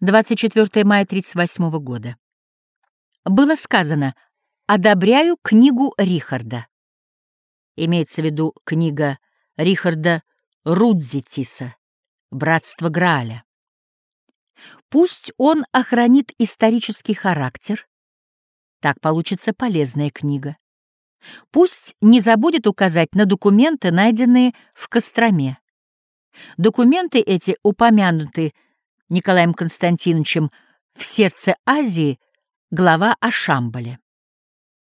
24 мая 38 года. Было сказано «Одобряю книгу Рихарда». Имеется в виду книга Рихарда Рудзитиса «Братство Грааля». Пусть он охранит исторический характер, так получится полезная книга. Пусть не забудет указать на документы, найденные в Костроме. Документы эти упомянуты Николаем Константиновичем в «Сердце Азии» глава о Шамбале.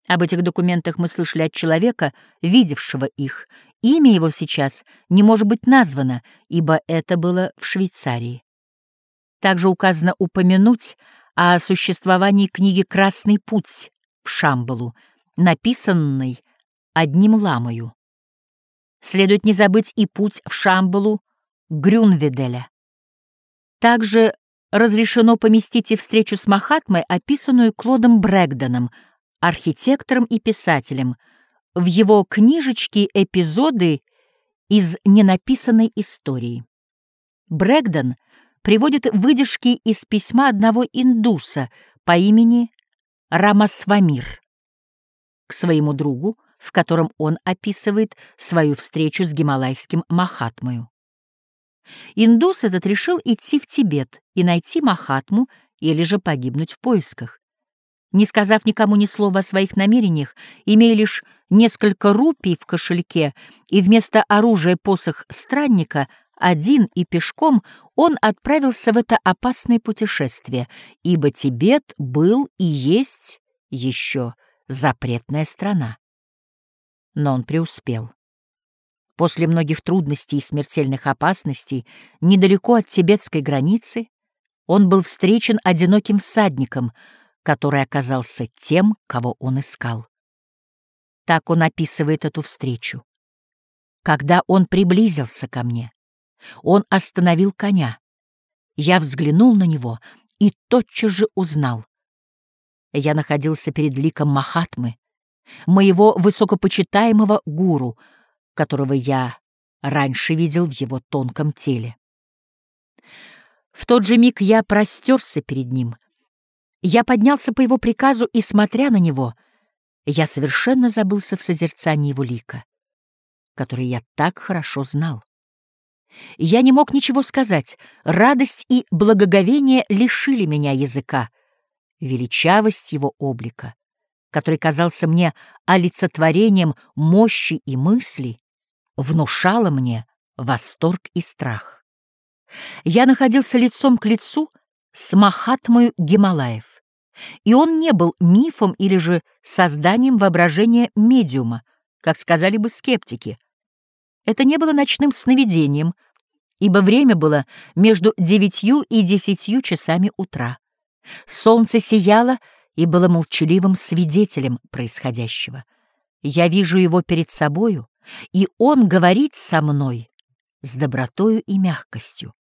Об этих документах мы слышали от человека, видевшего их. Имя его сейчас не может быть названо, ибо это было в Швейцарии. Также указано упомянуть о существовании книги «Красный путь» в Шамбалу, написанной одним ламою. Следует не забыть и путь в Шамбалу Грюнведеля. Также разрешено поместить и встречу с Махатмой, описанную Клодом Брэгдоном, архитектором и писателем, в его книжечке «Эпизоды из ненаписанной истории». Брэгдон приводит выдержки из письма одного индуса по имени Рамасвамир к своему другу, в котором он описывает свою встречу с гималайским Махатмою. Индус этот решил идти в Тибет и найти Махатму или же погибнуть в поисках. Не сказав никому ни слова о своих намерениях, имея лишь несколько рупий в кошельке и вместо оружия посох странника, один и пешком он отправился в это опасное путешествие, ибо Тибет был и есть еще запретная страна. Но он преуспел. После многих трудностей и смертельных опасностей, недалеко от тибетской границы, он был встречен одиноким всадником, который оказался тем, кого он искал. Так он описывает эту встречу. Когда он приблизился ко мне, он остановил коня. Я взглянул на него и тотчас же узнал. Я находился перед ликом Махатмы, моего высокопочитаемого гуру — которого я раньше видел в его тонком теле. В тот же миг я простерся перед ним. Я поднялся по его приказу, и, смотря на него, я совершенно забылся в созерцании его лика, который я так хорошо знал. Я не мог ничего сказать. Радость и благоговение лишили меня языка. Величавость его облика, который казался мне олицетворением мощи и мысли, внушало мне восторг и страх. Я находился лицом к лицу с Махатмою Гималаев, и он не был мифом или же созданием воображения медиума, как сказали бы скептики. Это не было ночным сновидением, ибо время было между девятью и десятью часами утра. Солнце сияло и было молчаливым свидетелем происходящего. Я вижу его перед собою, и он говорит со мной с добротою и мягкостью.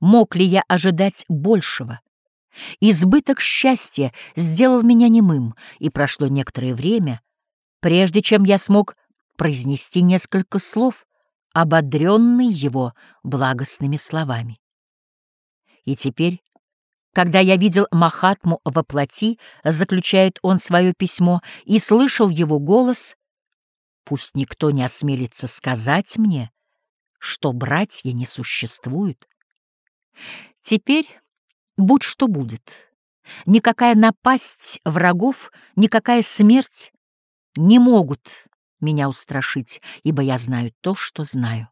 Мог ли я ожидать большего? Избыток счастья сделал меня немым, и прошло некоторое время, прежде чем я смог произнести несколько слов, ободренный его благостными словами. И теперь, когда я видел Махатму во плоти, заключает он свое письмо, и слышал его голос, Пусть никто не осмелится сказать мне, что братья не существуют. Теперь будь что будет. Никакая напасть врагов, никакая смерть не могут меня устрашить, ибо я знаю то, что знаю.